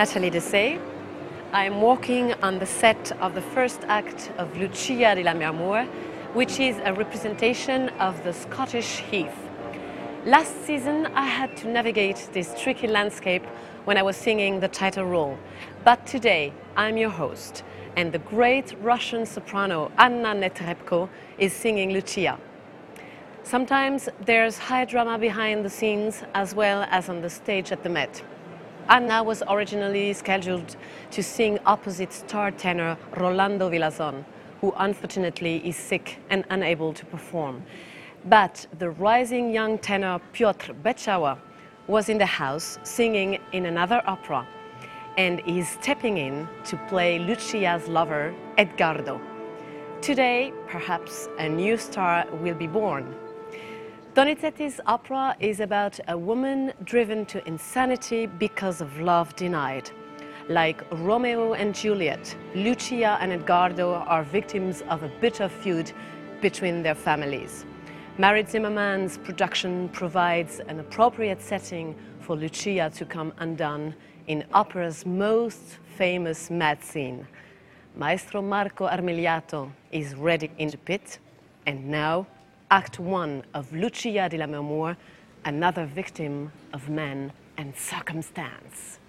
I'm Dessay. I'm walking on the set of the first act of Lucia di Lammermoor, which is a representation of the Scottish heath. Last season, I had to navigate this tricky landscape when I was singing the title role. But today, I'm your host, and the great Russian soprano Anna Netrebko is singing Lucia. Sometimes there's high drama behind the scenes as well as on the stage at the Met. Anna was originally scheduled to sing opposite star tenor Rolando Villazon, who unfortunately is sick and unable to perform. But the rising young tenor Piotr Beczała was in the house singing in another opera and is stepping in to play Lucia's lover, Edgardo. Today, perhaps a new star will be born. Donizetti's opera is about a woman driven to insanity because of love denied. Like Romeo and Juliet, Lucia and Edgardo are victims of a bitter feud between their families. Marit Zimmerman's production provides an appropriate setting for Lucia to come undone in opera's most famous mad scene. Maestro Marco Armigliato is ready in the pit, and now Act One of Lucia di Lammermoor, another victim of men and circumstance.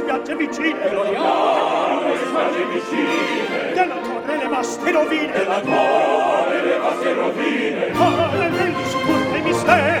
spiagge vicine. E lo diamo le spiagge vicine della torre le vaste rovine. Della torre le vaste rovine. Del discurso mistero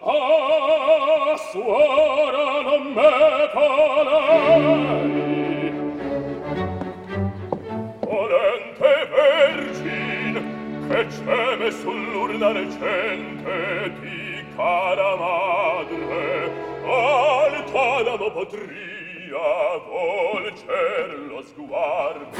a suora non me calei volente vergin che ceme sull'urna recente di cara al talamo potria volger lo sguardo.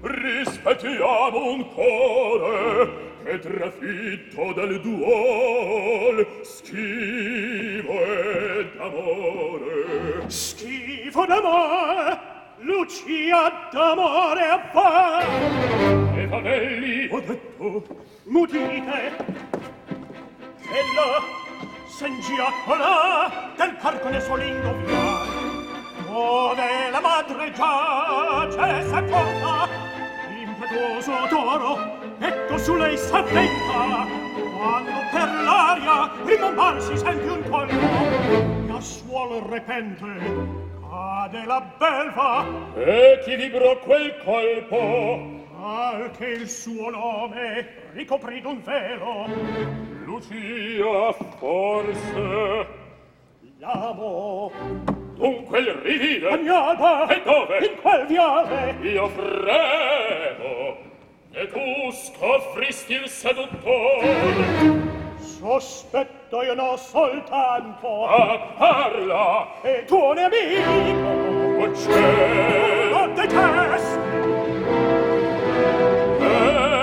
Rispettiamo un cuore che trafitto dal duol schivo è d'amore schifo d'amore Lucia d'amore a fa e fratelli ho detto mutite che la sengiacola del carcone solingo via dove la madre giace s'accorda impetuoso toro ecco su lei s'avventa quando per l'aria rimombar si sente un colpo la suol repente cade la belva. E chi vibrò quel colpo. Al che il suo nome ricoprì d'un velo. Lucia forse. L'amo dunque il rivide. Ogni alba. E dove? In quel viale. Io fremo e tu scopristi il seduttor sospetto io no soltanto. A parla. E tuo nemico. Oh, C'è lo detest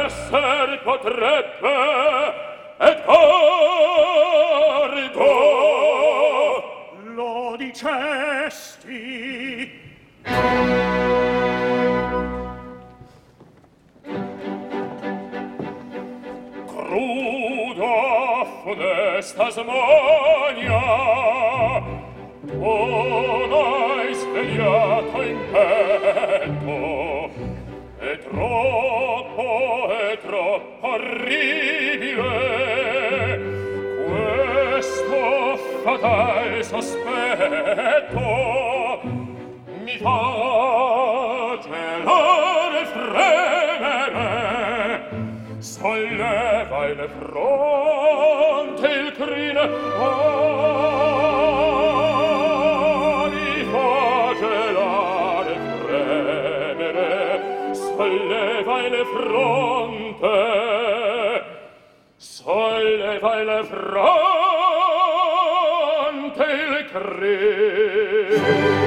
esser potrebbe et ordo. Lo dicesti. funestas monia Una isvegliata in petto E troppo, e troppo orribile. Questo fatal sospetto Mi fa gelare fremere solleva il fronte il crine oh, mi fa gelare fremere solleva il fronte solleva il fronte il crine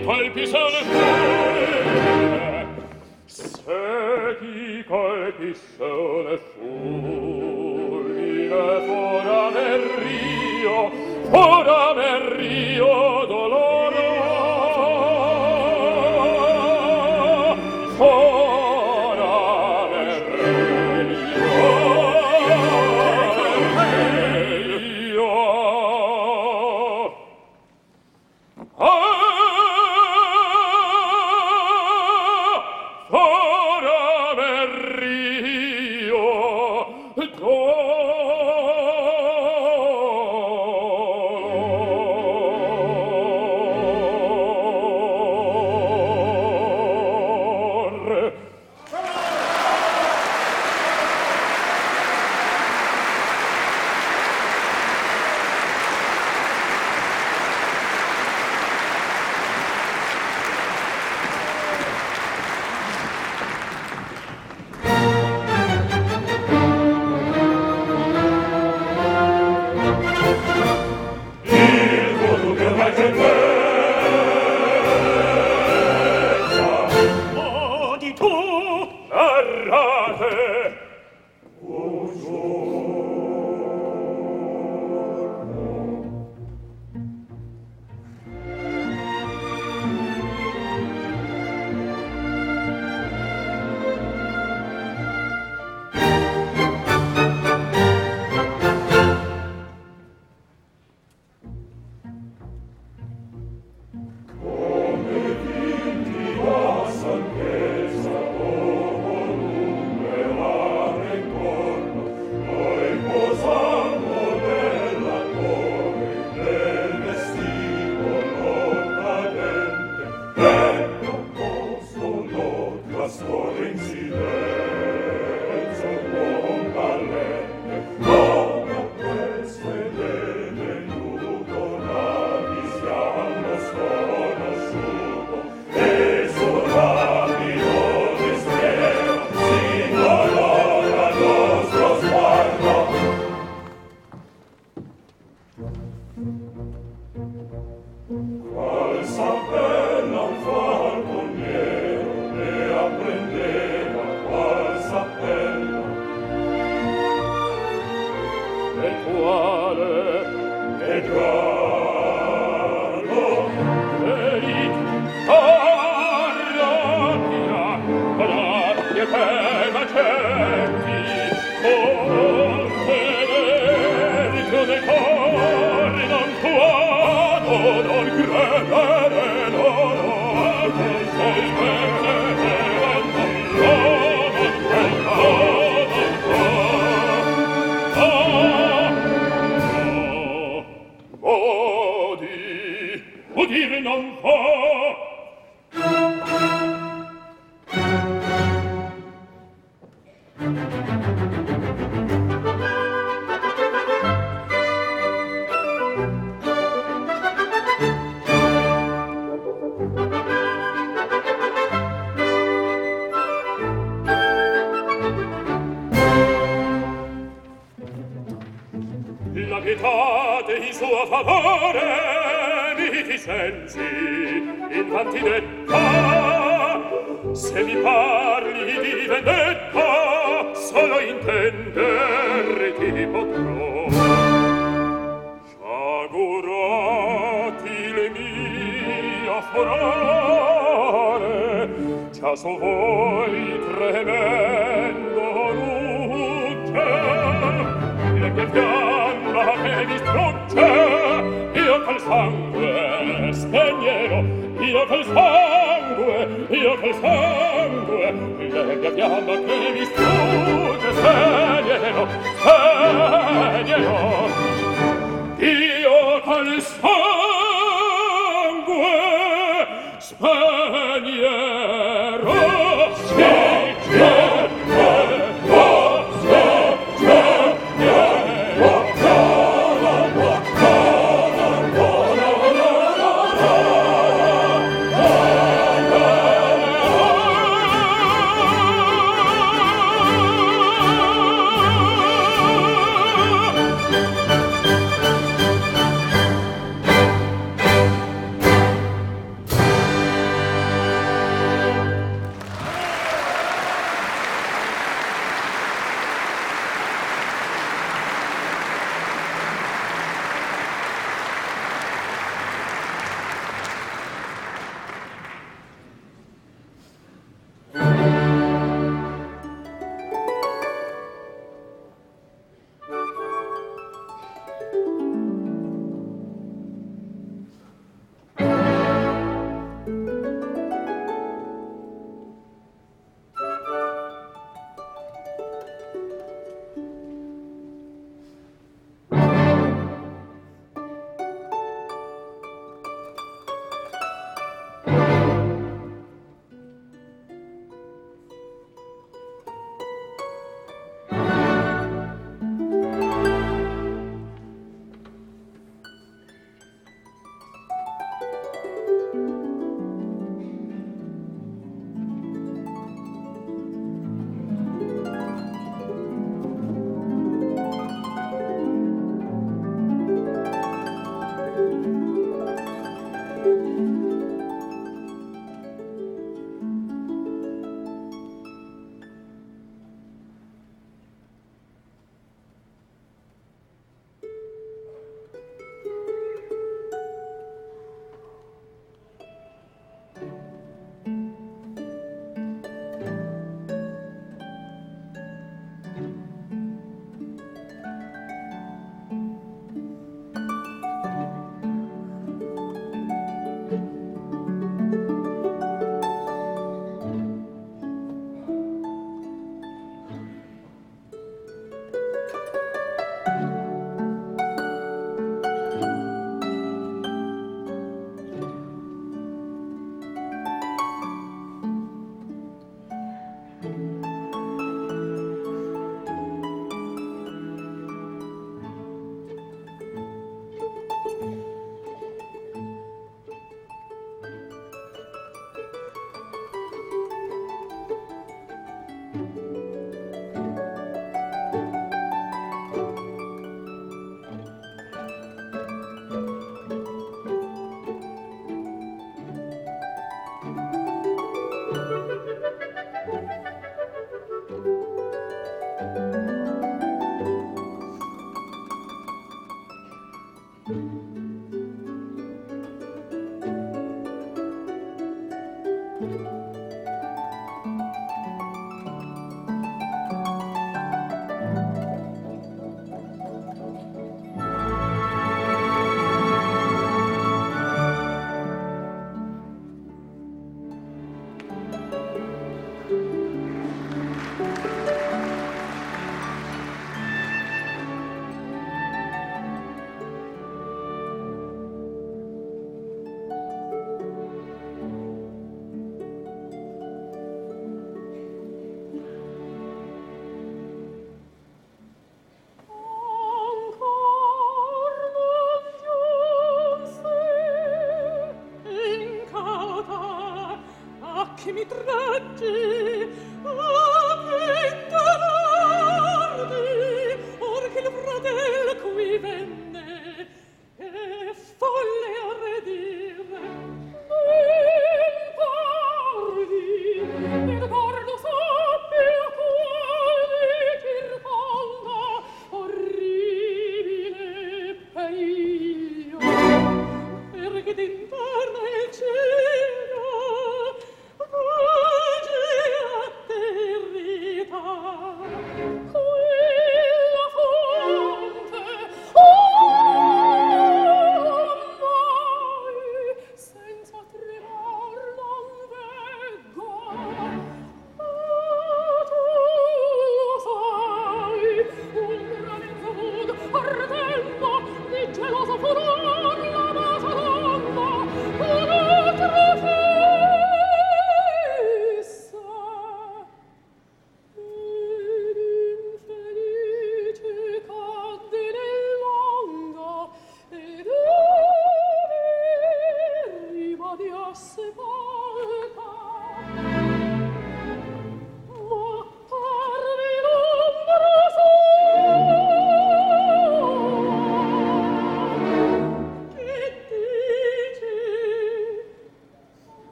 i colpi sono fume se i colpi sono fulmine fuora del rio fuora del rio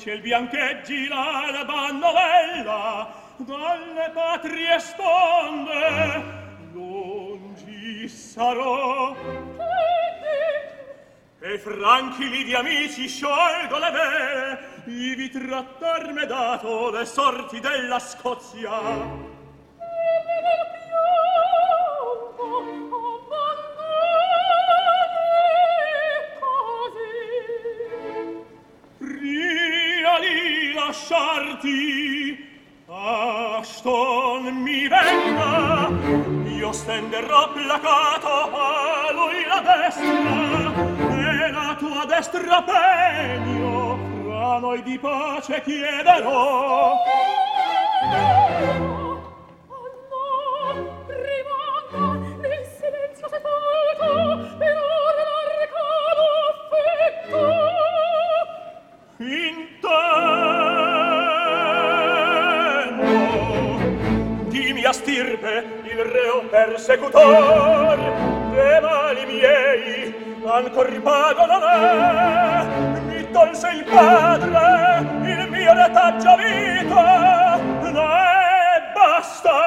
ciel biancheggi l'alba novella dalle patrie sponde lungi sarò. E franchi lì di amici sciolgo le vele ivi trattarme dato le sorti della Scozia. ti Ashton ston mi venga io stenderò placato a lui la destra e la tua destra pegno fra noi di pace chiederò. persecutor de mali miei ancor pago non è mi tolse il padre il mio retaggio vita. No e basta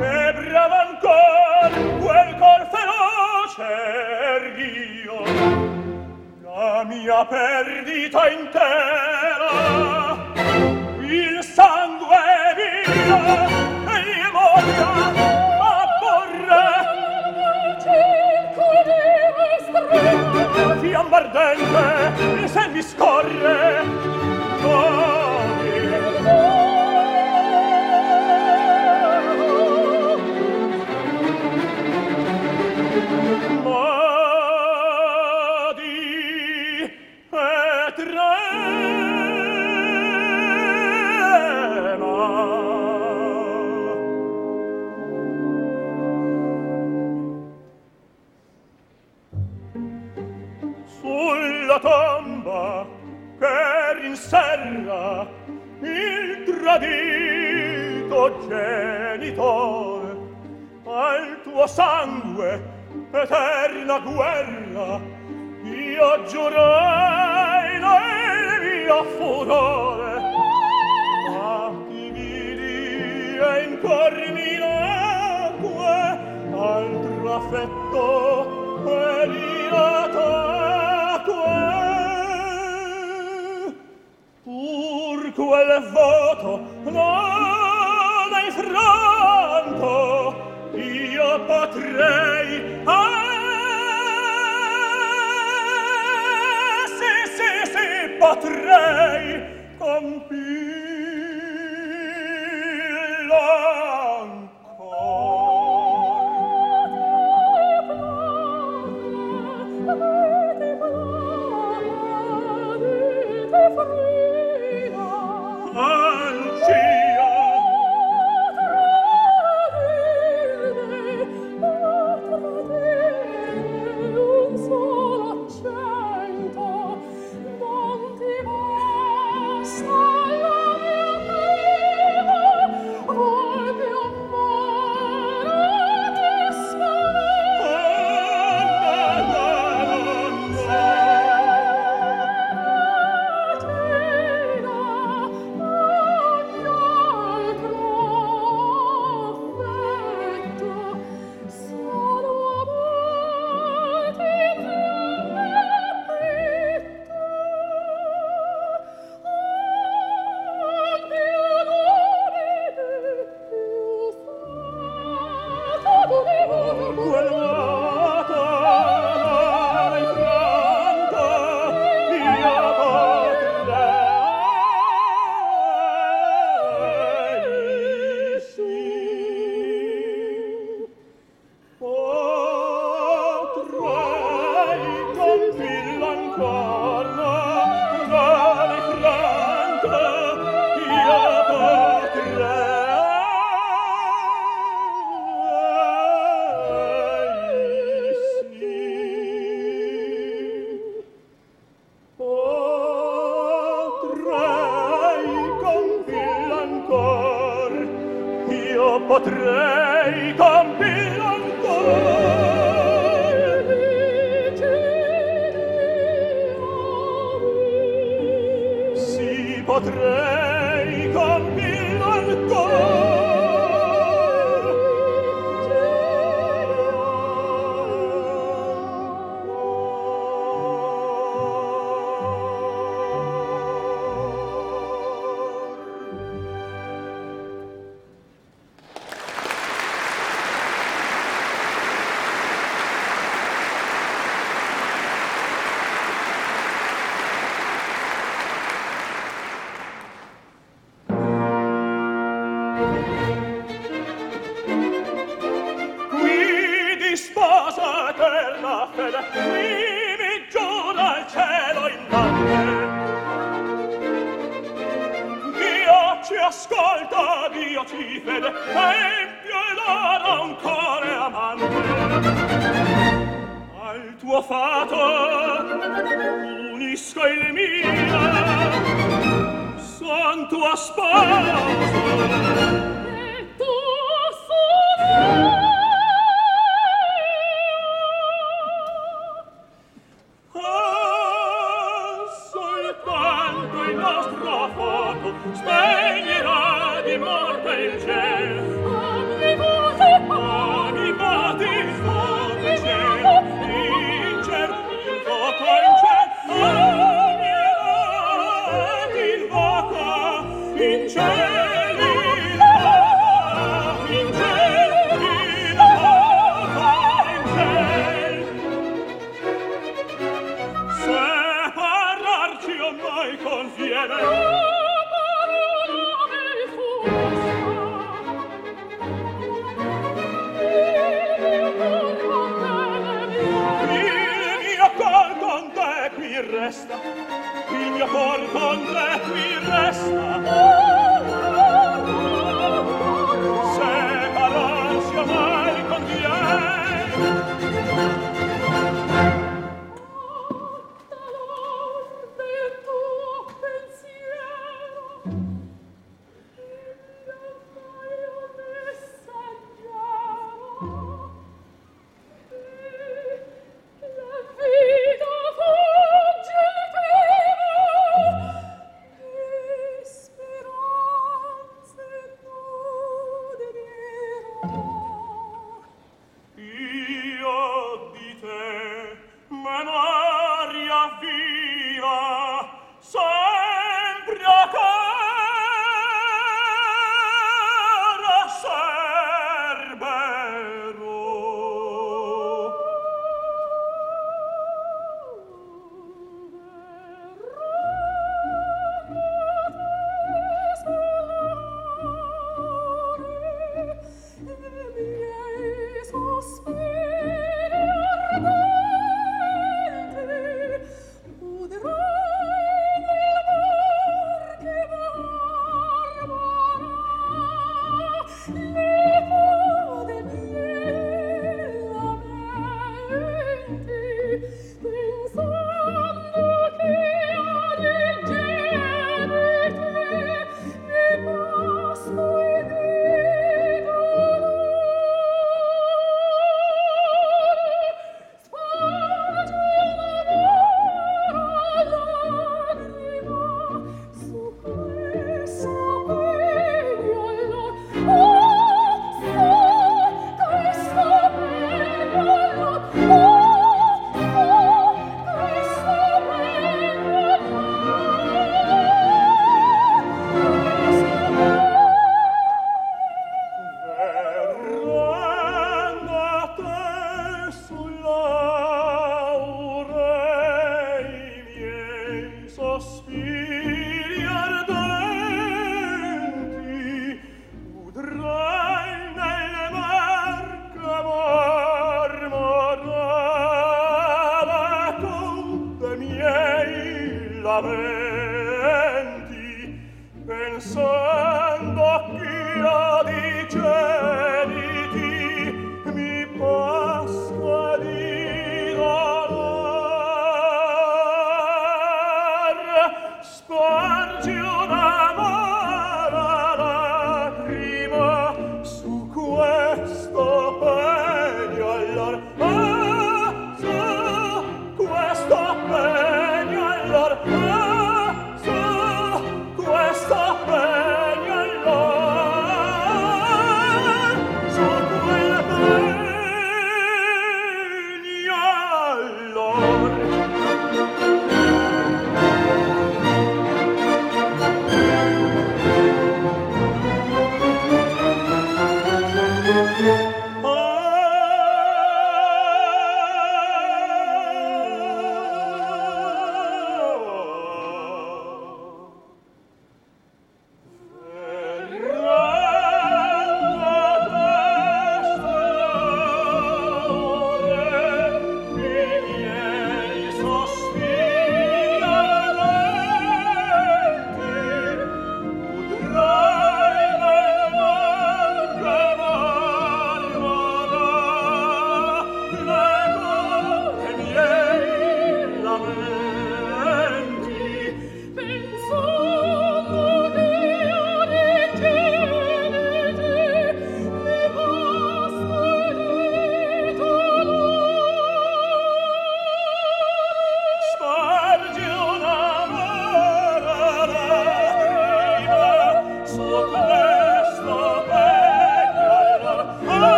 e bravo ancor quel cor feroce rio la mia perdita intera perdente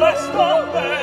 le stampe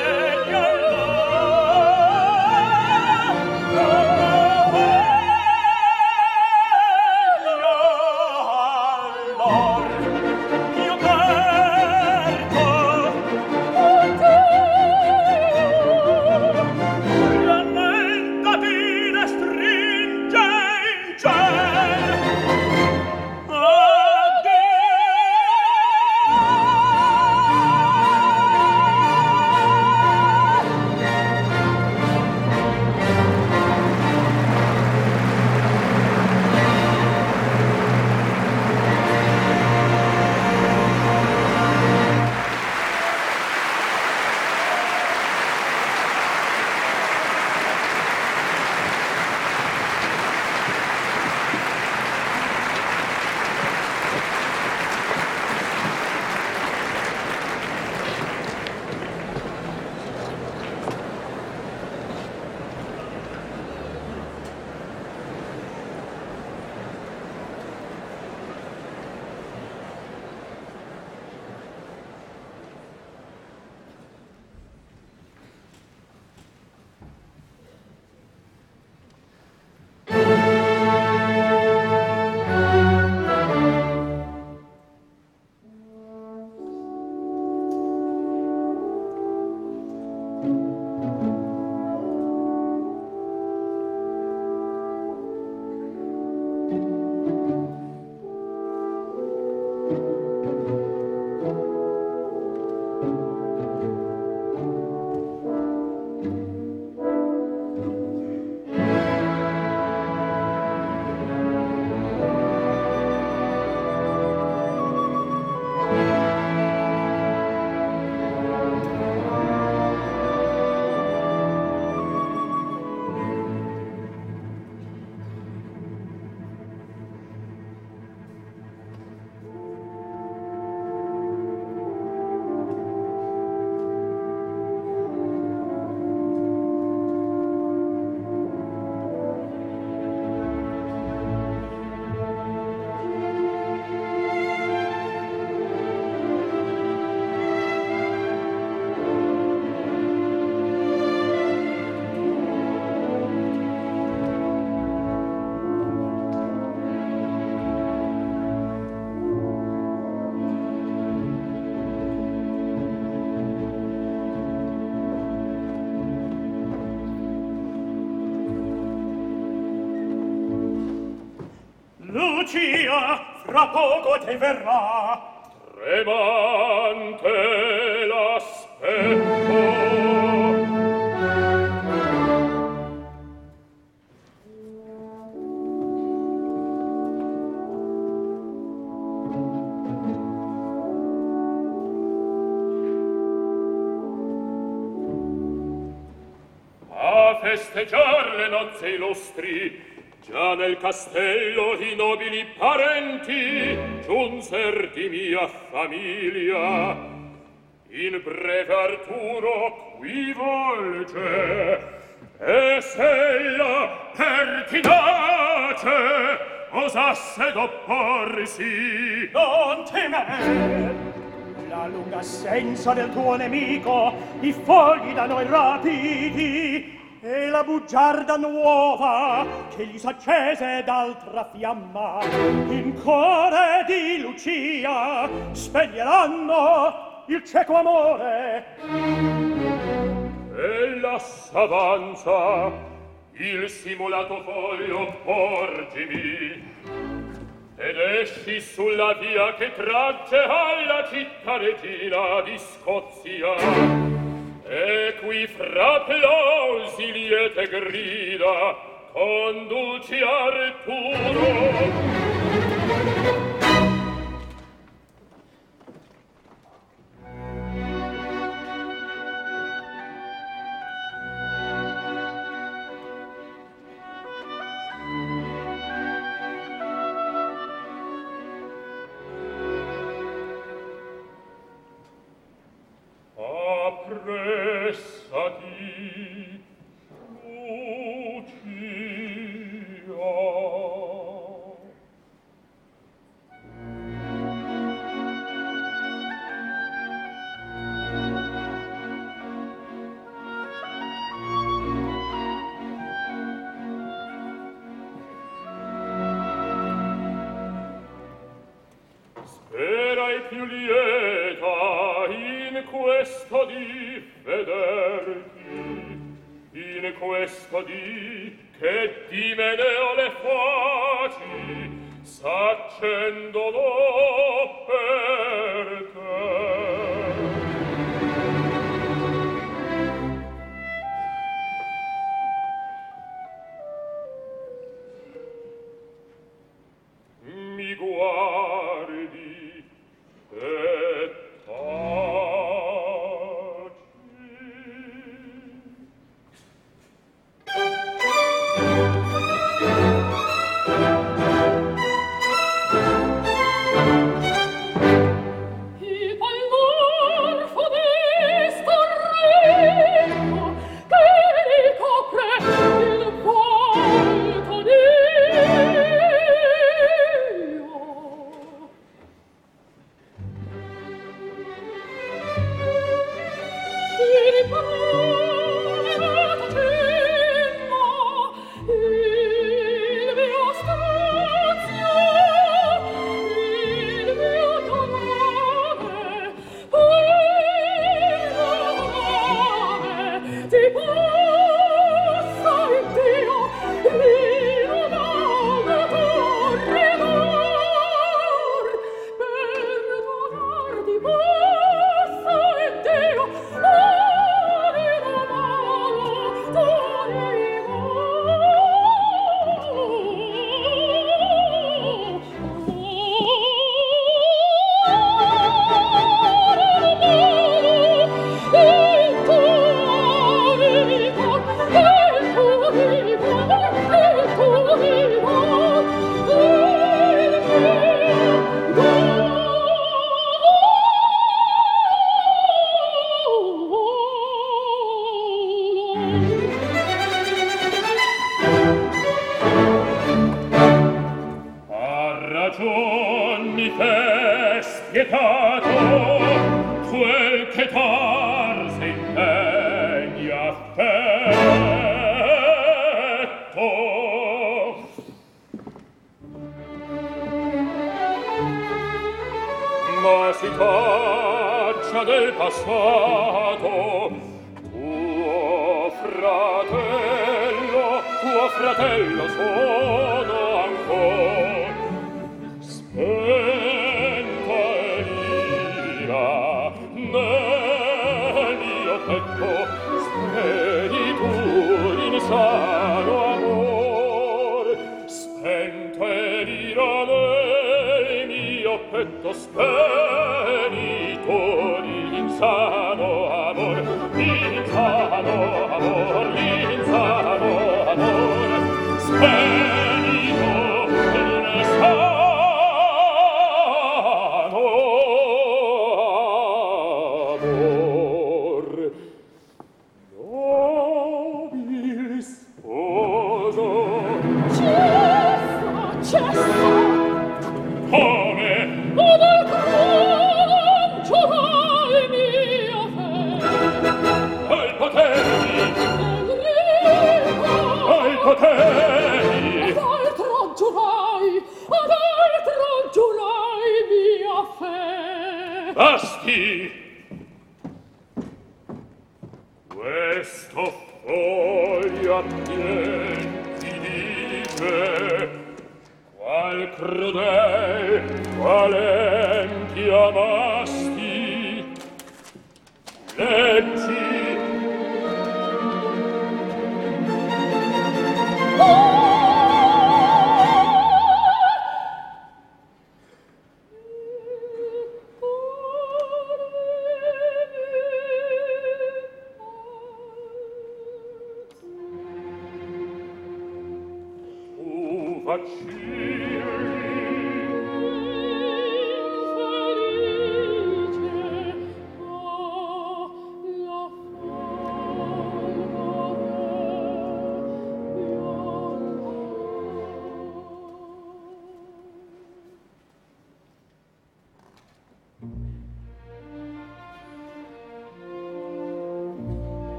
Lucia fra poco te verrà. Tremante l'aspetto. Festeggiar le nozze illustri Già nel castello i nobili parenti giunser di mia famiglia. In breve Arturo qui volge, e la pertinace osasse d'opporsi. Non temere! La lunga assenza del tuo nemico i fogli da noi rapidi e la bugiarda nuova che gli s'accese d'altra fiamma. In cuore di Lucia speglieranno il cieco amore. Ella s'avanza il simulato foglio porgimi. Ed esci sulla via che tragge alla città regina di Scozia. E qui fra plausi liete grida, conduci Arturo. presto di che di me ne ho le foci s'accendono per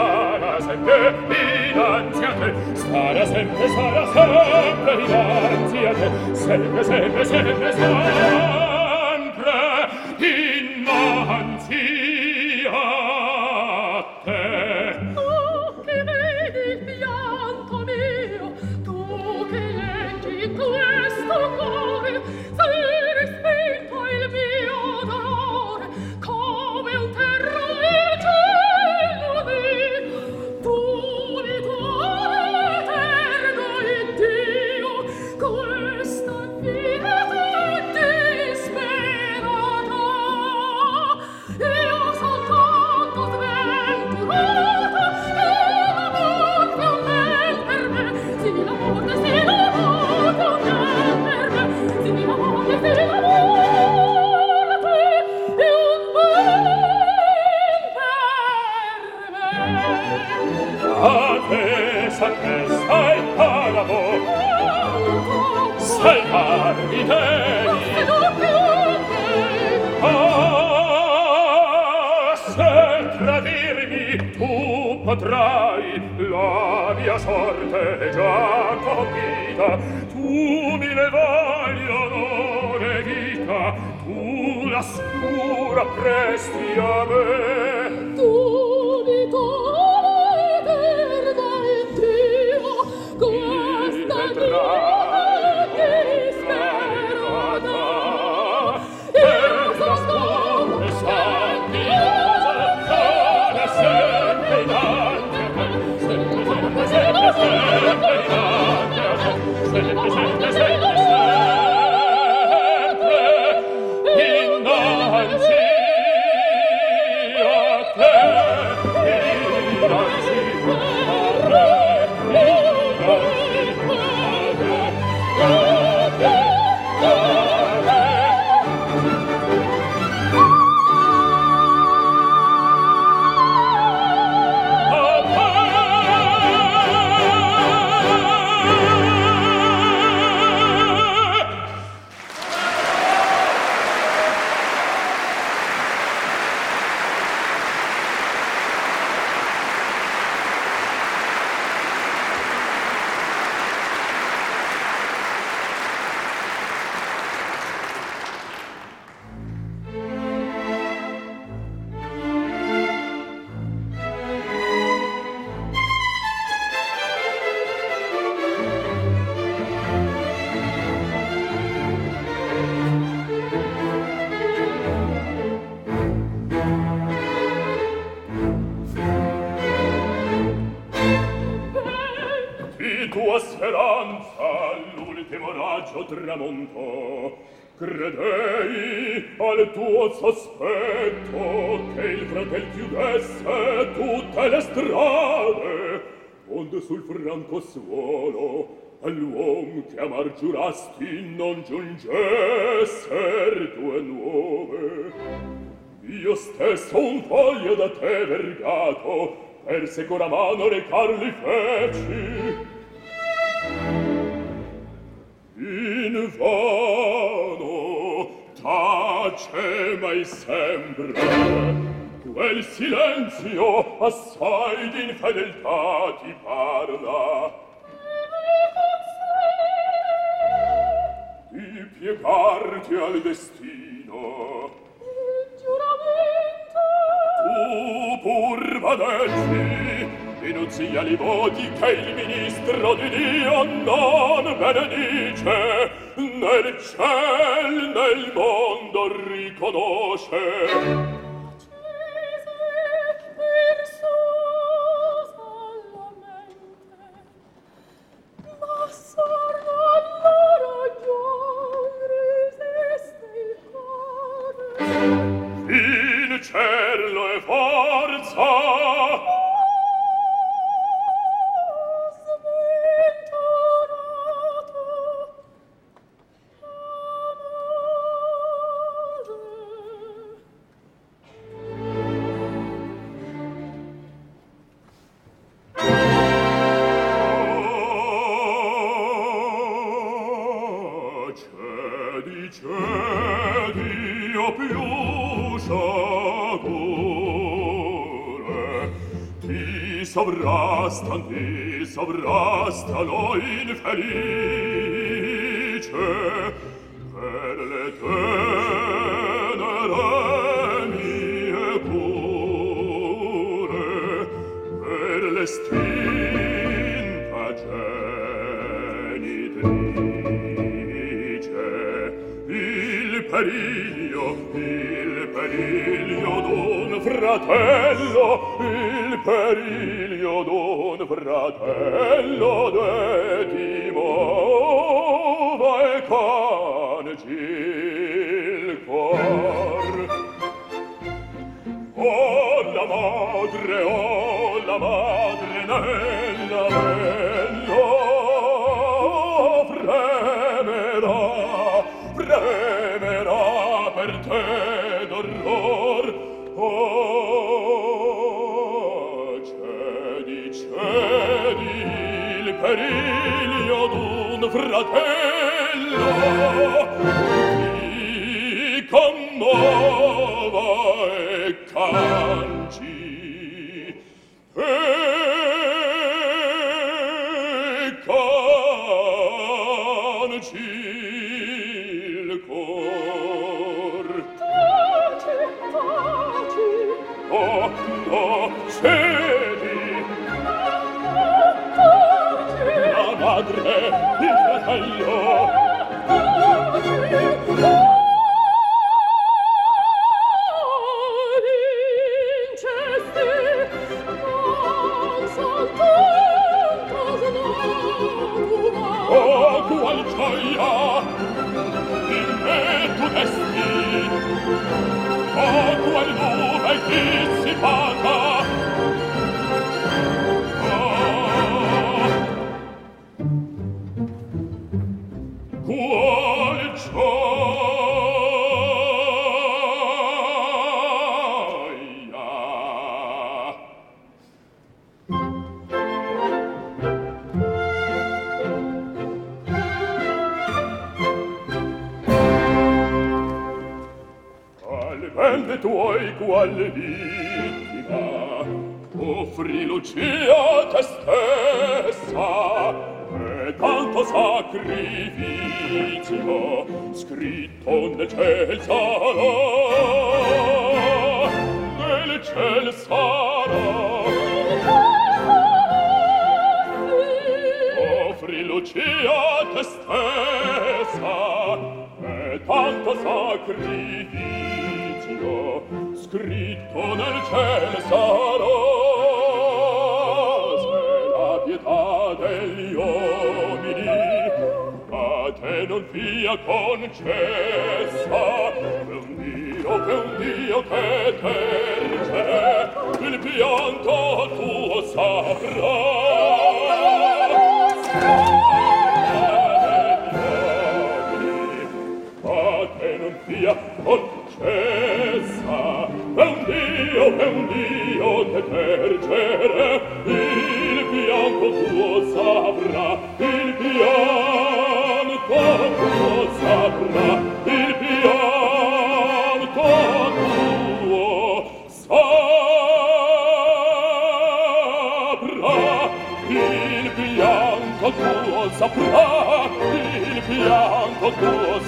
sarà sempre dinanzi a te. Sarà sempre sarà sempre dinanzi a te. Sempre sempre sempre sarà mia sorte è già compita tu mi levai onore vita tu la scura presti a me. Credei al tuo sospetto che il fratel chiudesse tutte le strade, onde sul franco suolo all'uom che amar giurasti non giungesser tue nuove. Io stesso un foglio da te vergato, per secura mano recarli feci. In vano pace mai sembra quel silenzio assai d'infedeltà ti parla. Di piegarti al destino. Il giuramento. Tu pur vadessi Rinunzia li voti che il ministro di Dio non benedice, nel ciel, nel mondo riconosce. Il cielo è forza, periglio, il periglio d'un fratello, il periglio d'un fratello de Timova e caneci il cor. O la madre, o la madre, ne te non fia concessa per un Dio, per un Dio che terge il pianto tuo saprà. Ma che non fia concessa per un Dio, per un Dio che tergere il pianto tuo saprà.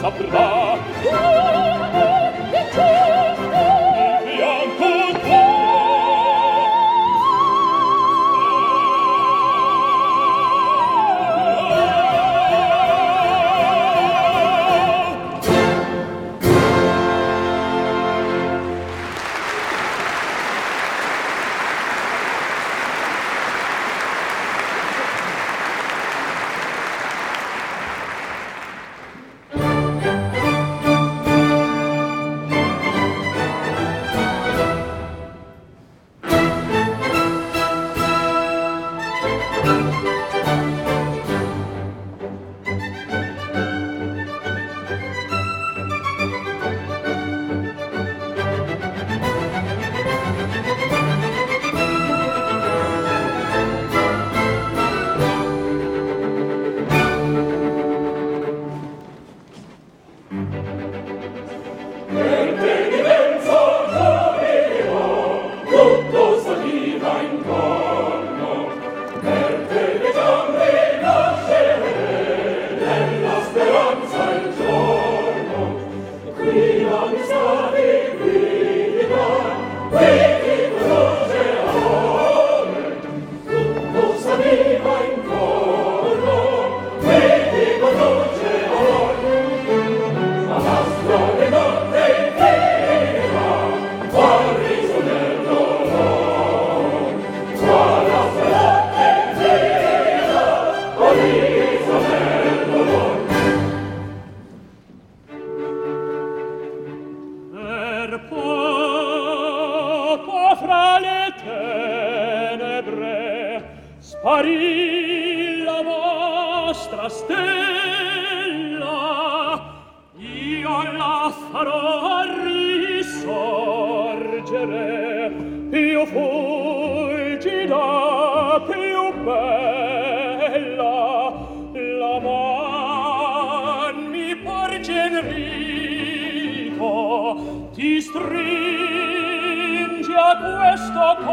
saprà. poco fra le tenebre sparì la vostra stella. Io la farò risorgere più fulgida più bella.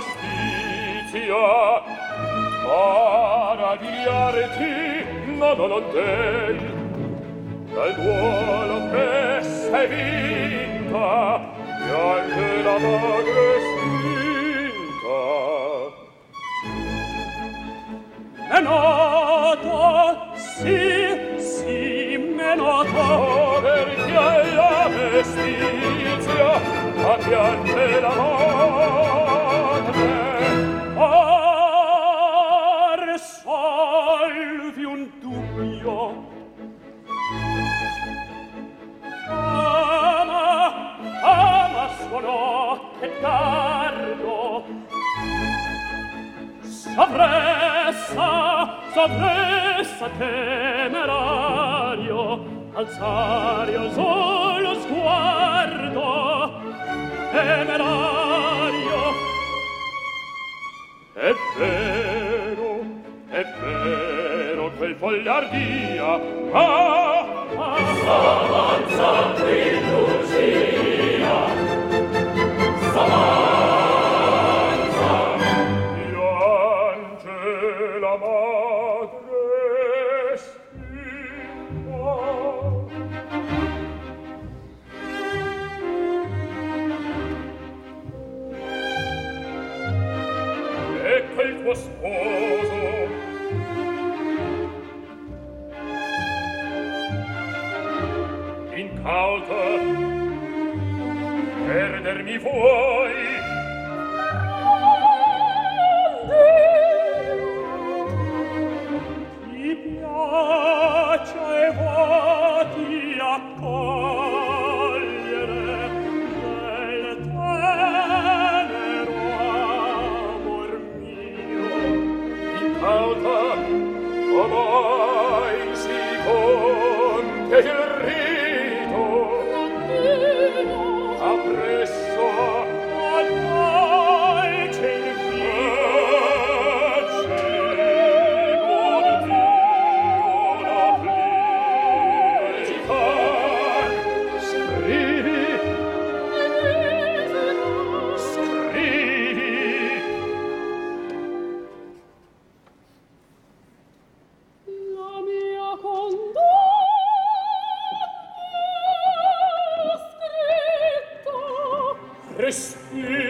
superstitia maravigliarti non non dei. Dal duolo che sei vinta e anche la madre spinta. È noto sì sì me noto perché la vestizia a piante l'amore. ritardo Sovressa, sovressa temerario Alzare io solo sguardo. Temerario. È vero, è vero quel fogliardia Ah, ah. Avanza qui Lucia 様。di respira.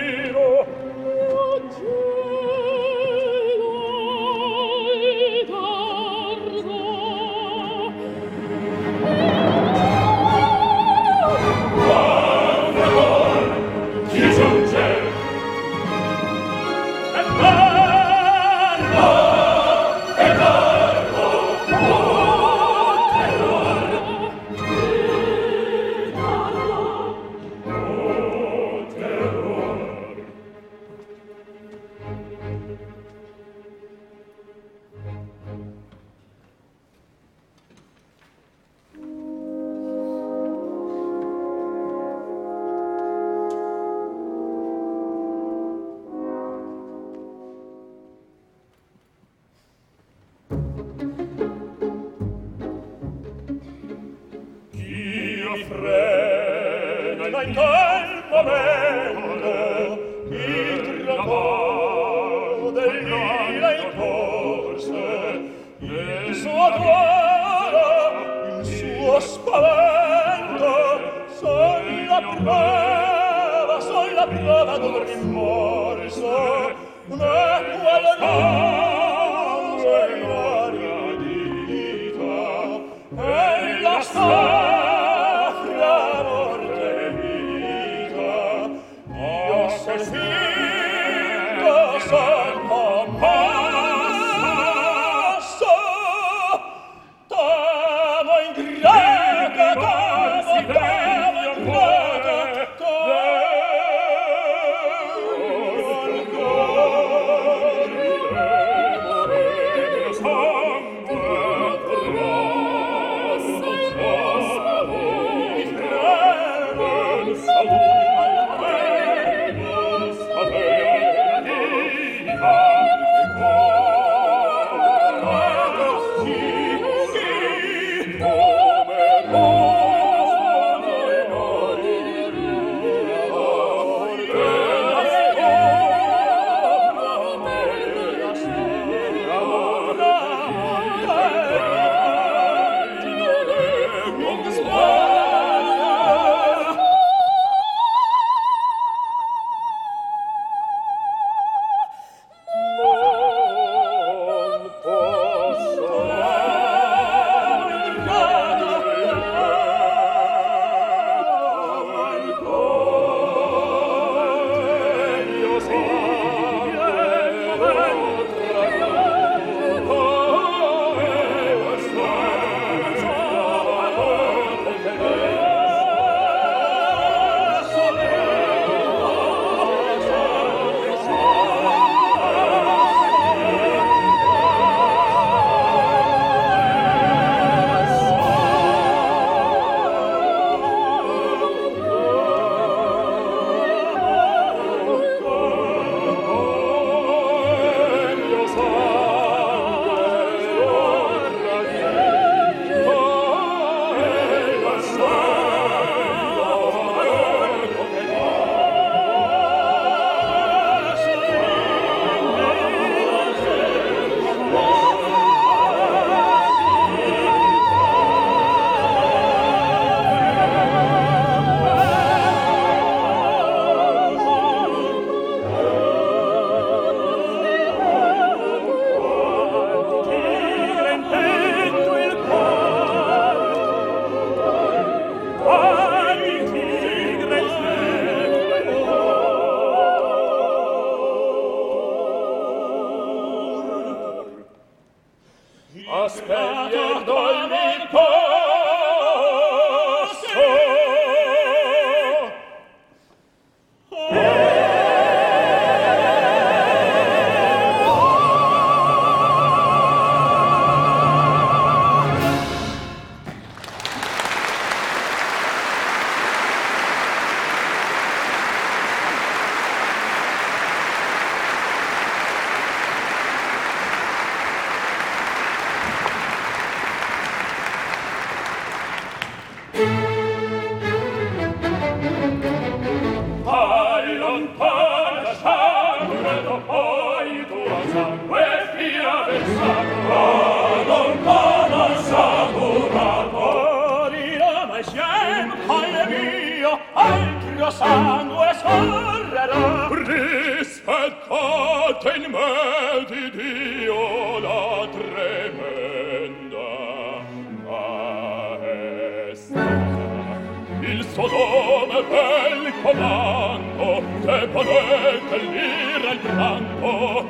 castellera il branco